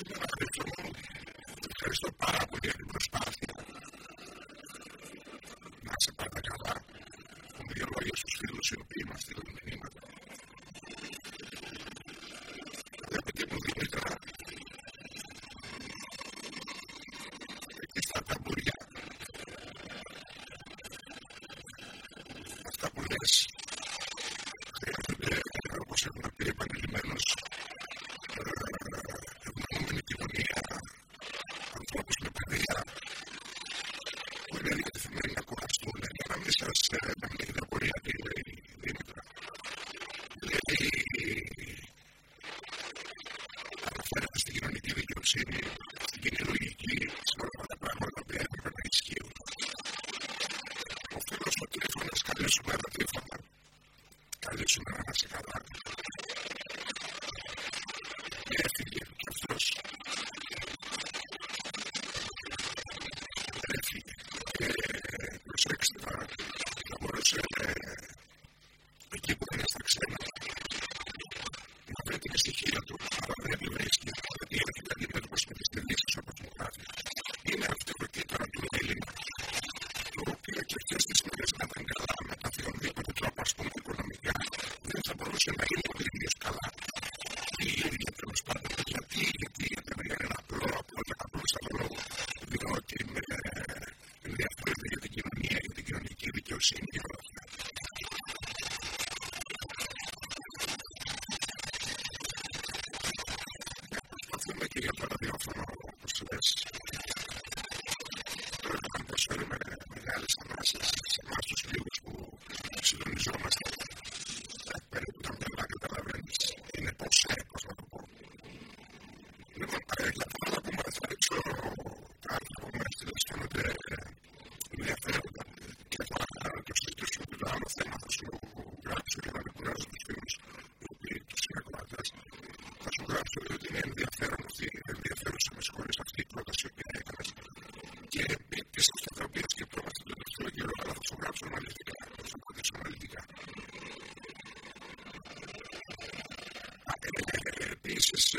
είναι αυτό το οποίο γίνεται εκεί μέσα στο Christian και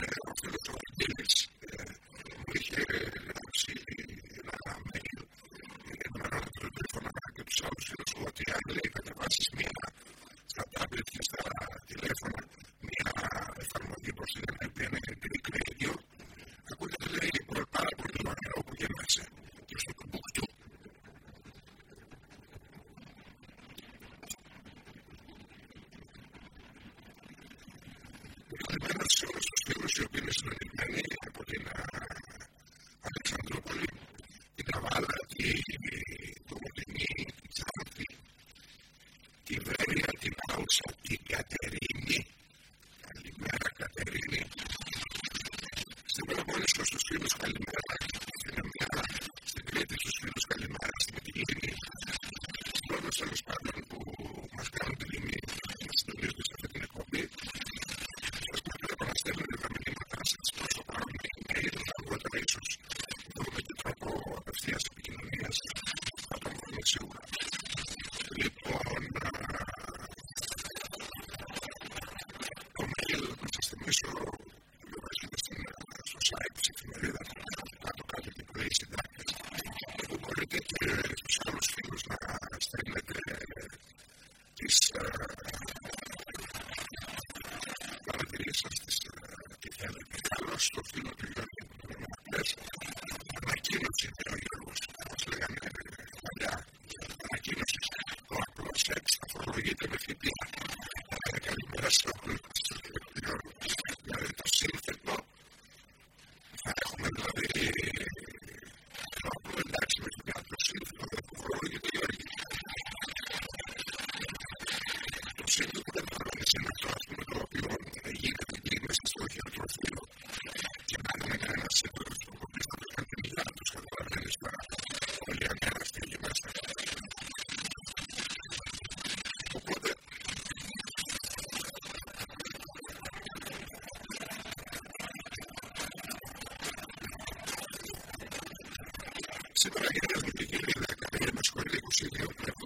Σήμερα γίνεται δουλειά, είναι 10 η ενασχολή 22.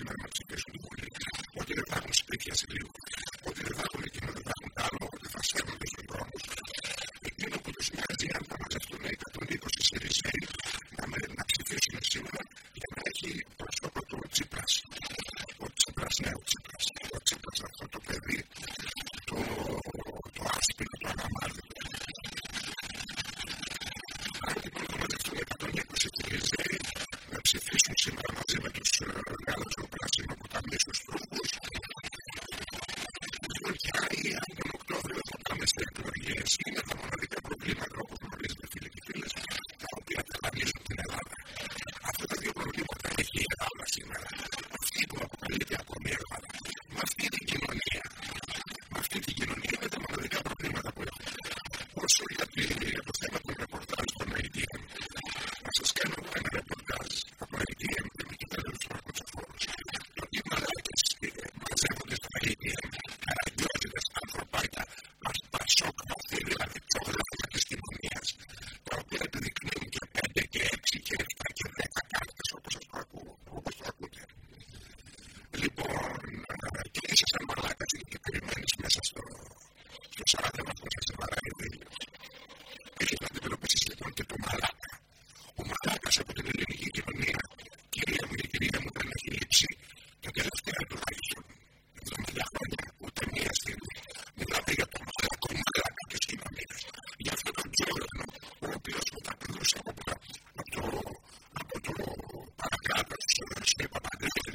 συναναψυχές του πολύ, ότι δεν θα έχουν σπίτια σε λίγο.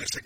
ese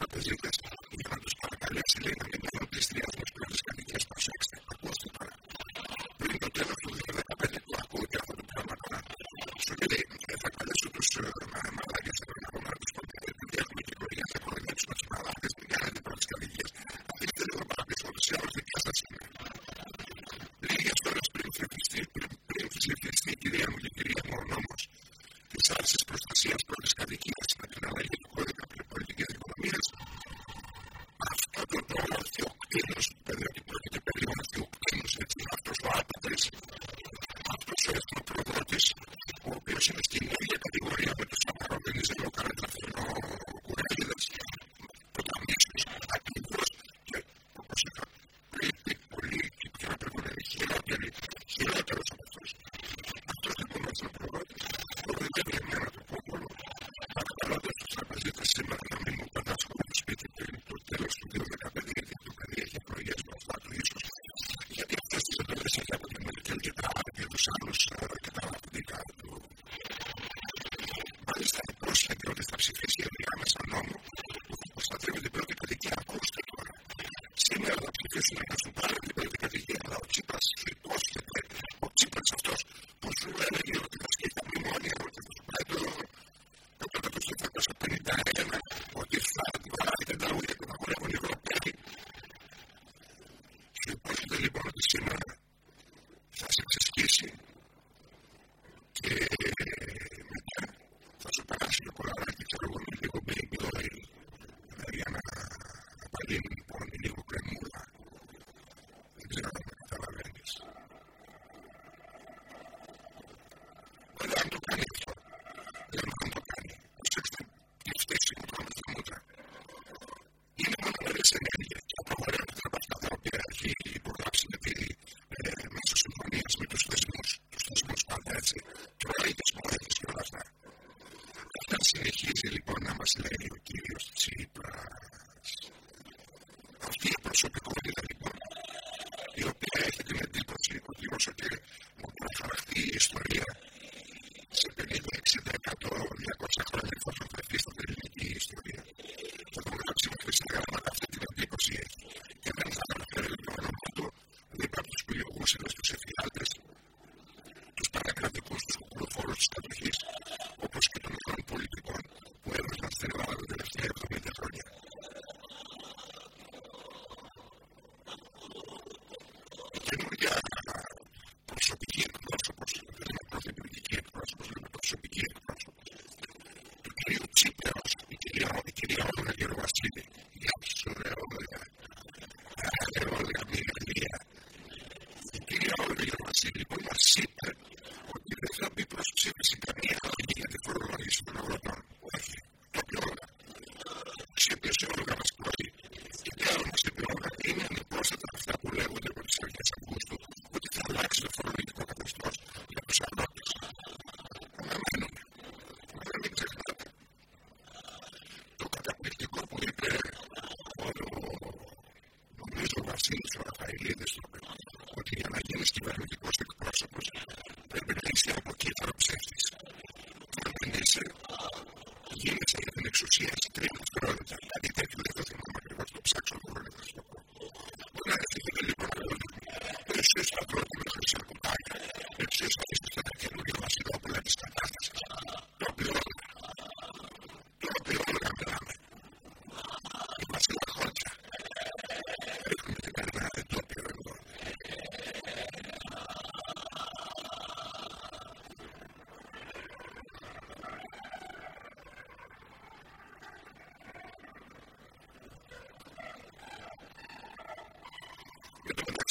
not busy this I was συνεχίζει λοιπόν να μας λέει first two every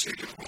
two different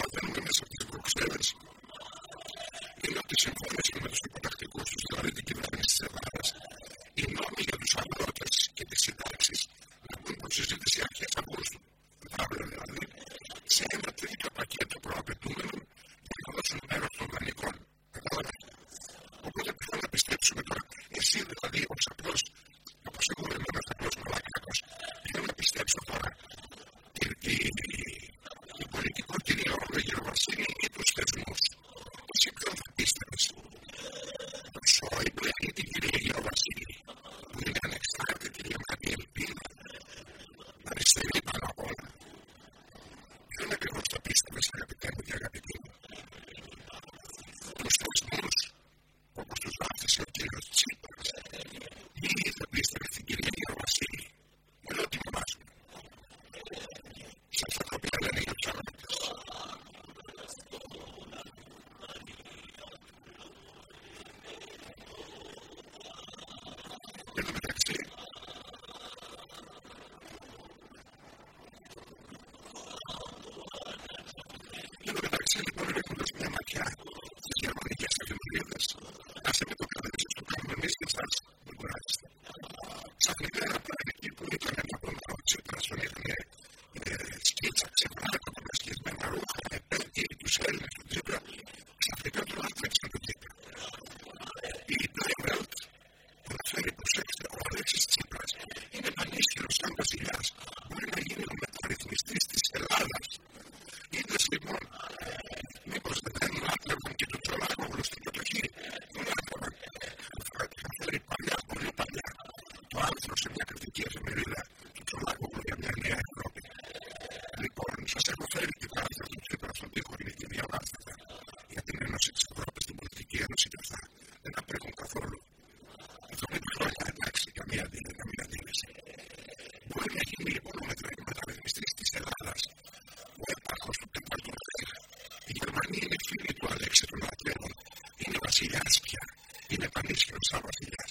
Krishna Samarthi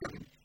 Christian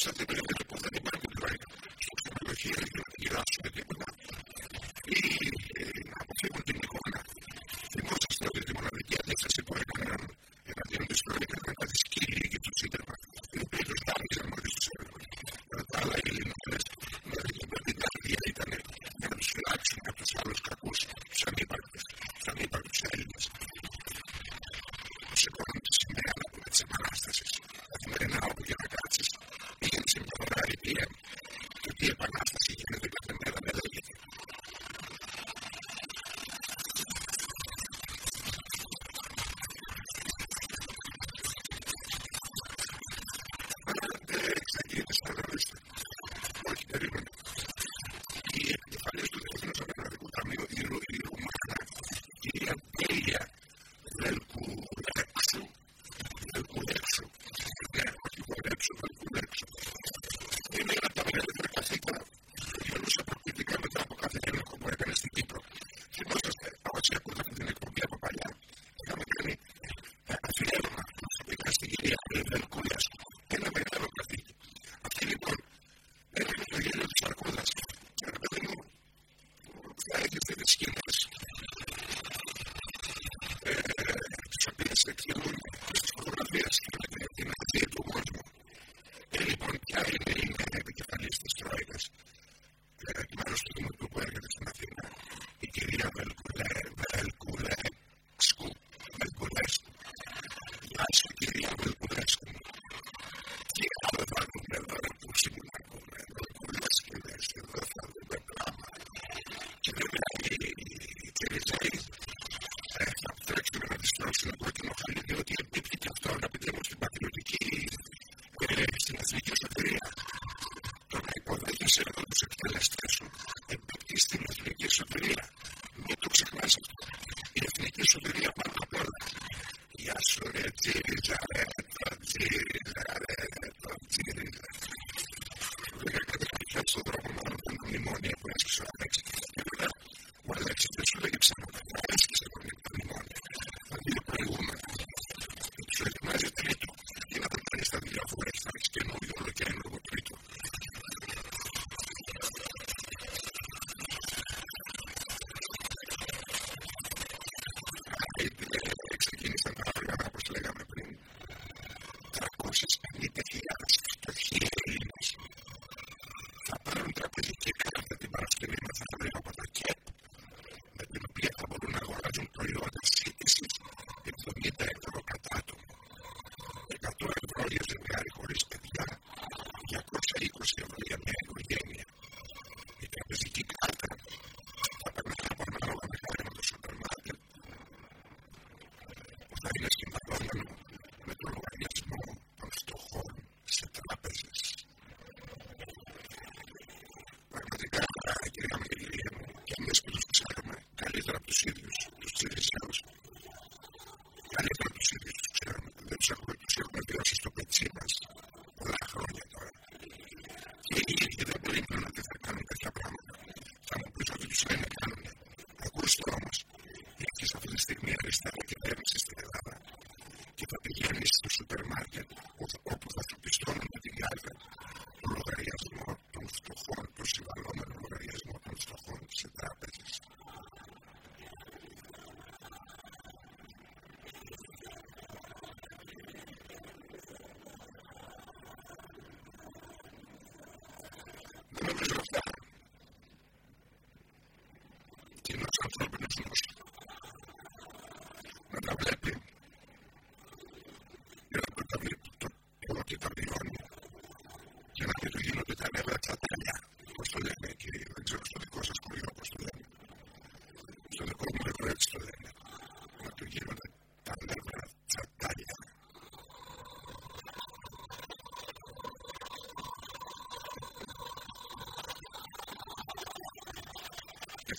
cosas diferentes. μπορούν να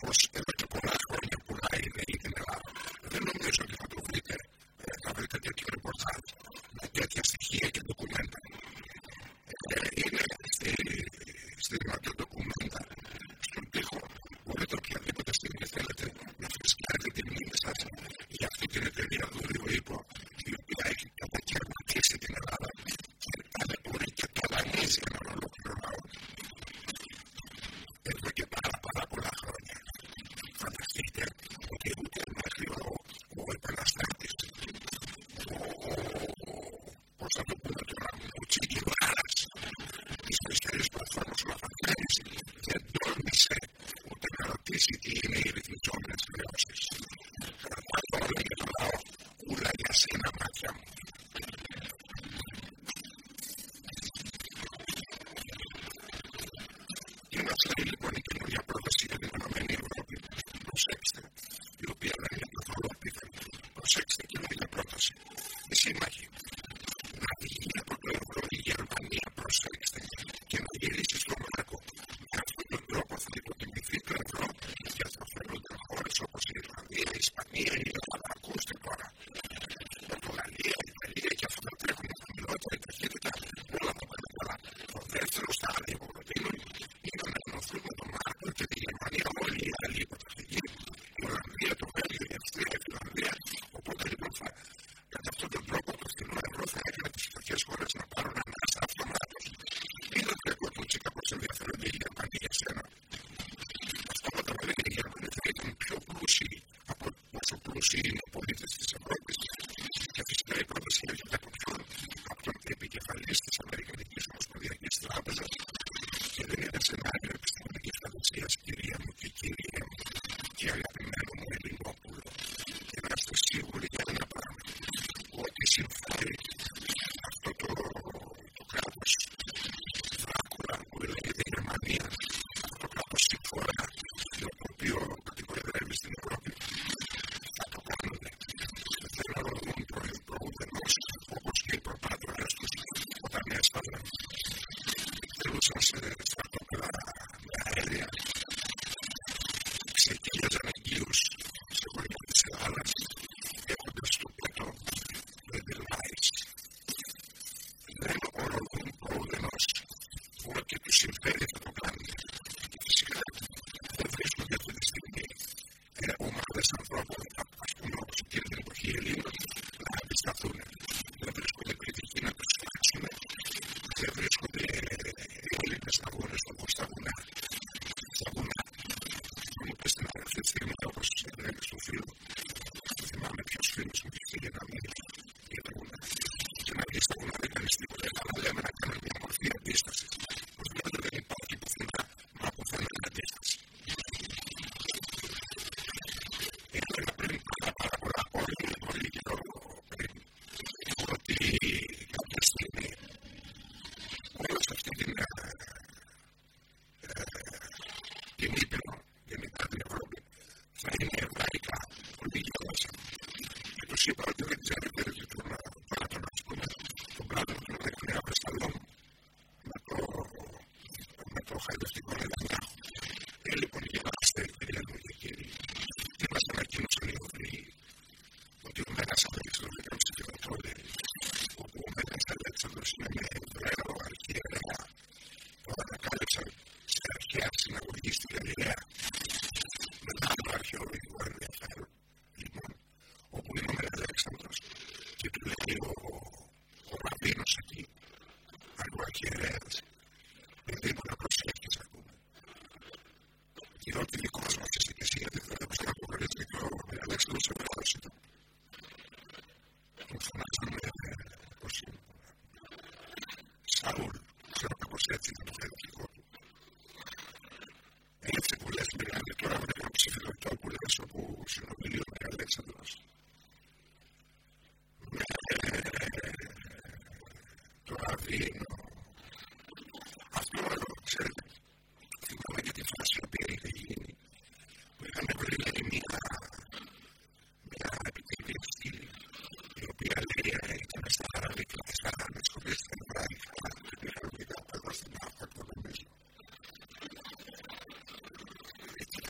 στην Ευρώπη θα machine Gracias.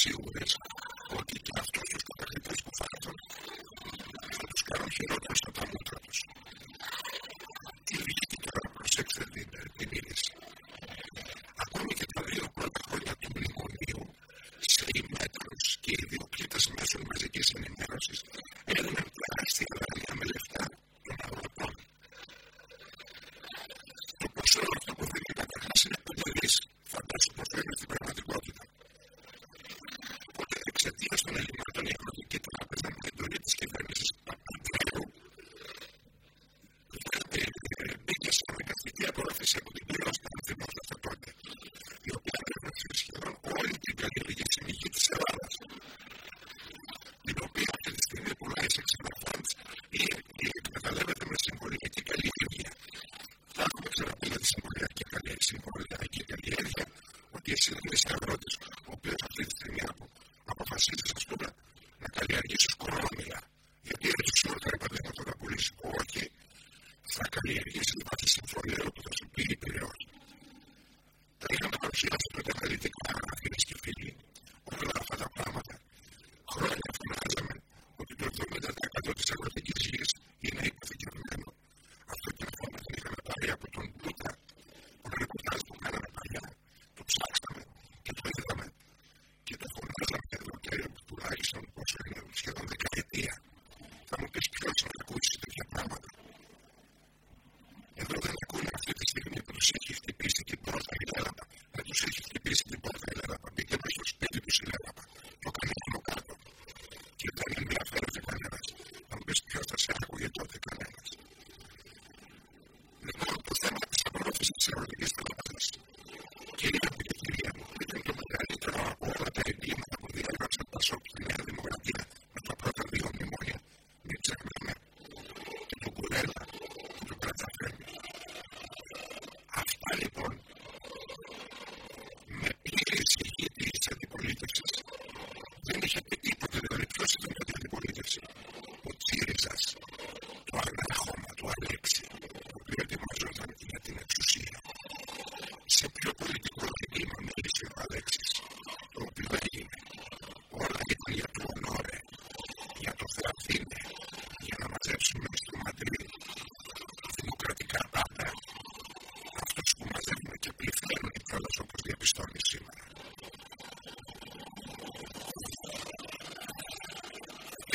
See with his se me ocurre la de Kierkegaard, porque se regresa we should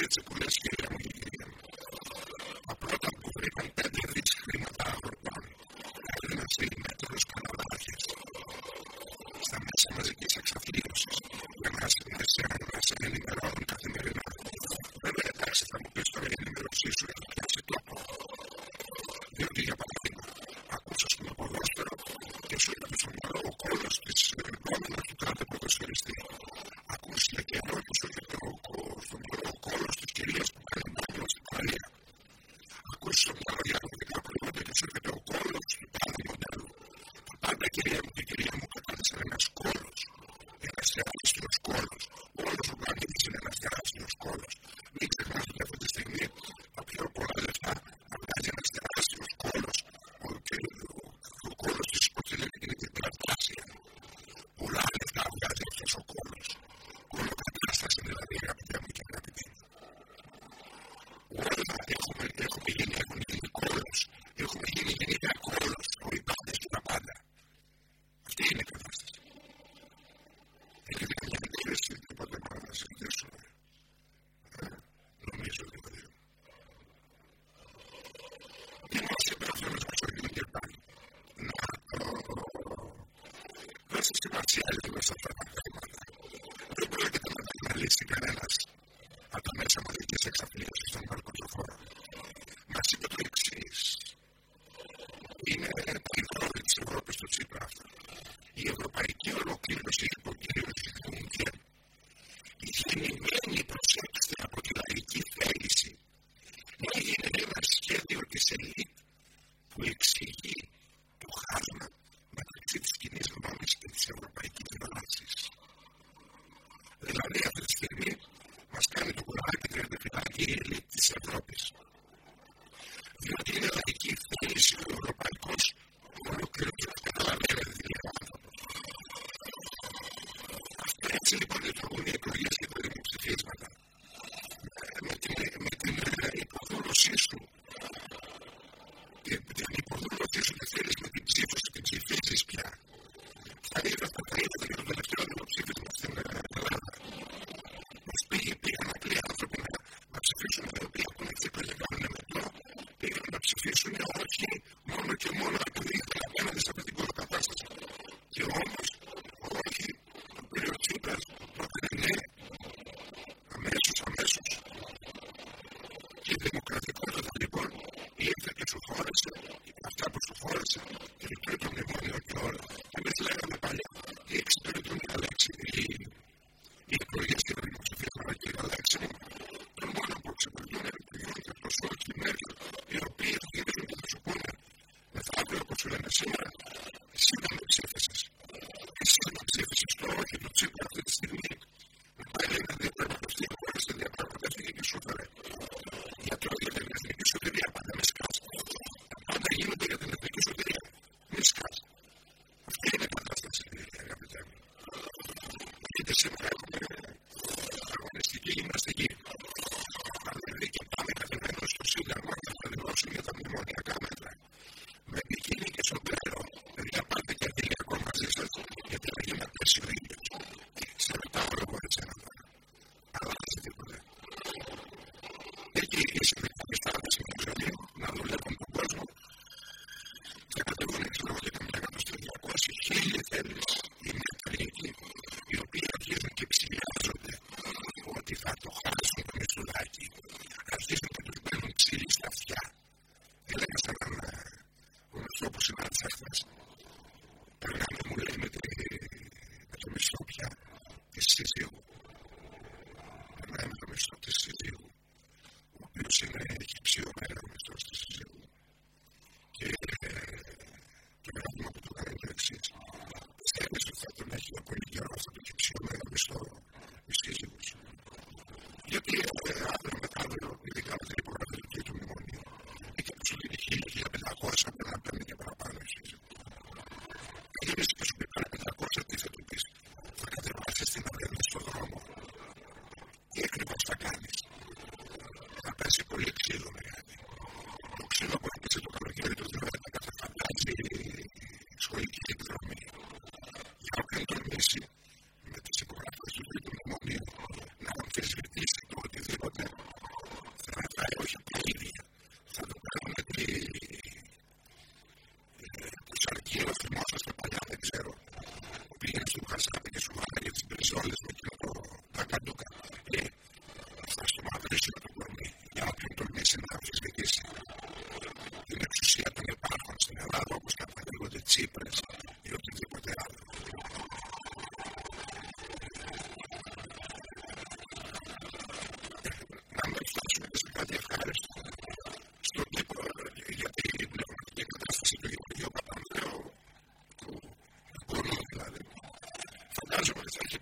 έτσι που λες και make it here. Gracias.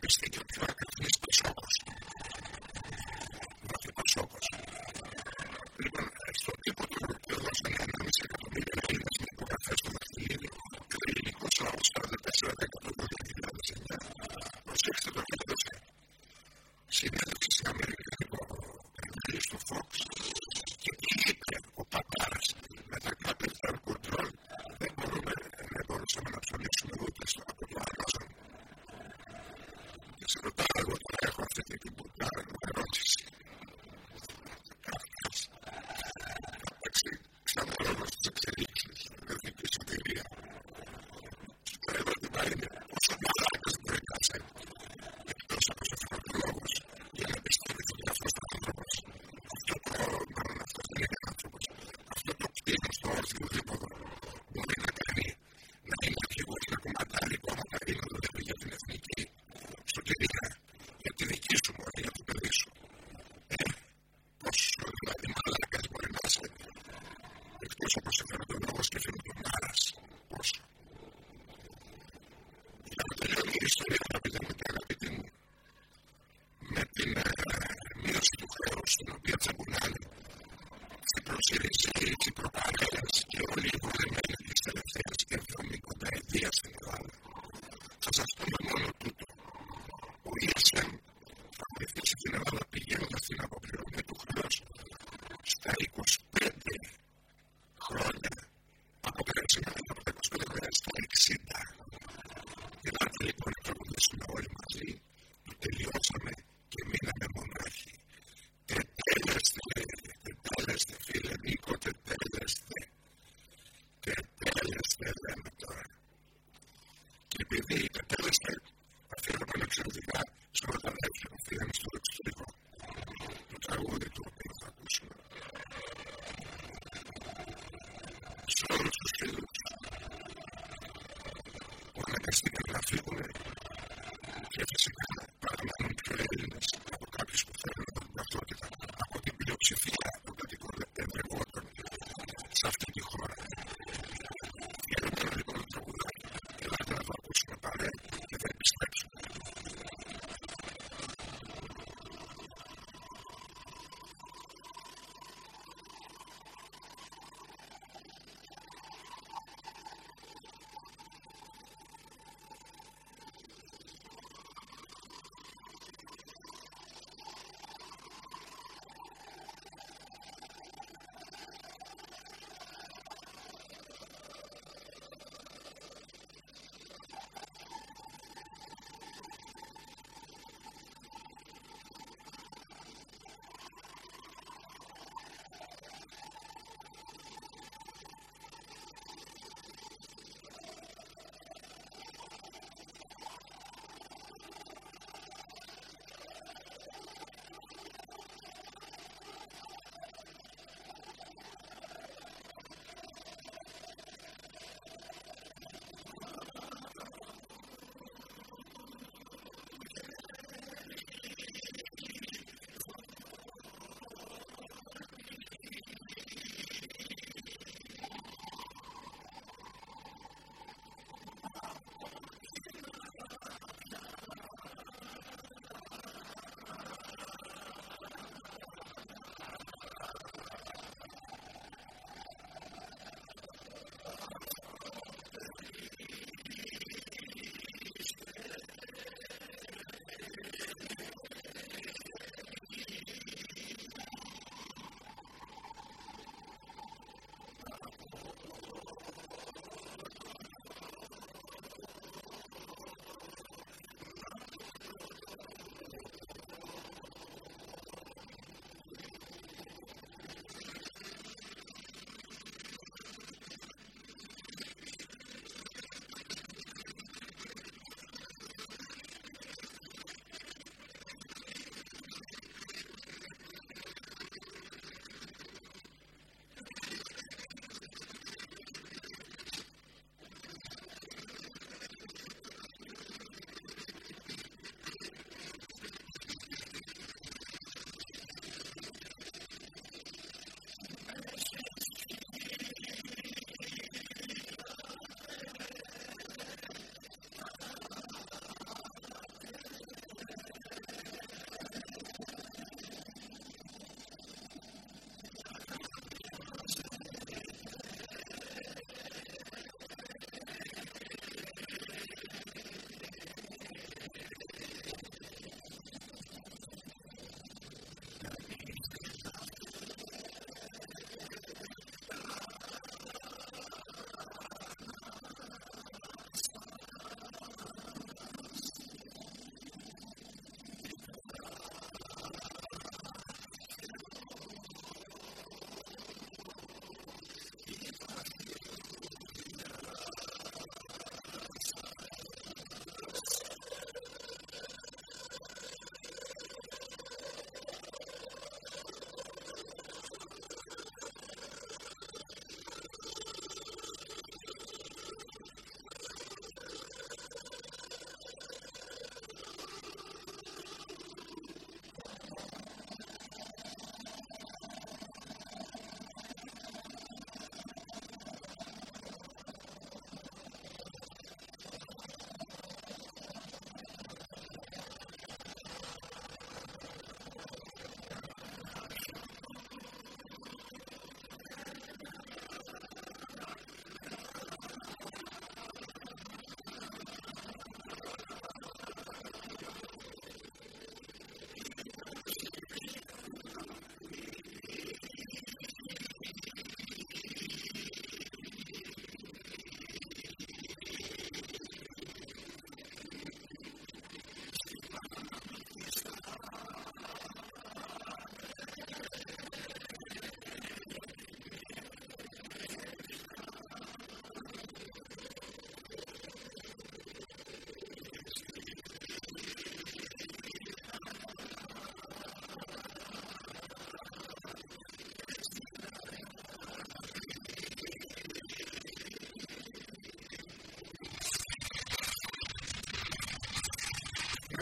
which they don't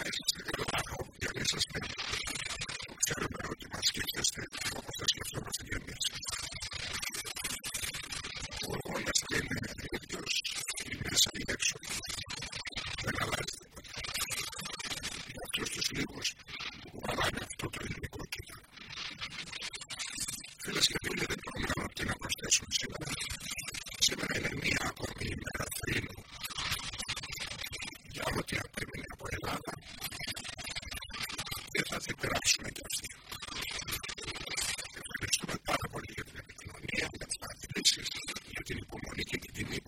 μέσα στη Γαλάχο και μέσα στην Ξέρω ότι αν έμεινε από Ελλάδα δεν θα την περάσουμε κι αυτοί. Ευχαριστούμε πάρα πολύ για την επικοινωνία, για τις παρατηρήσεις, για την υπομονή και την τιμή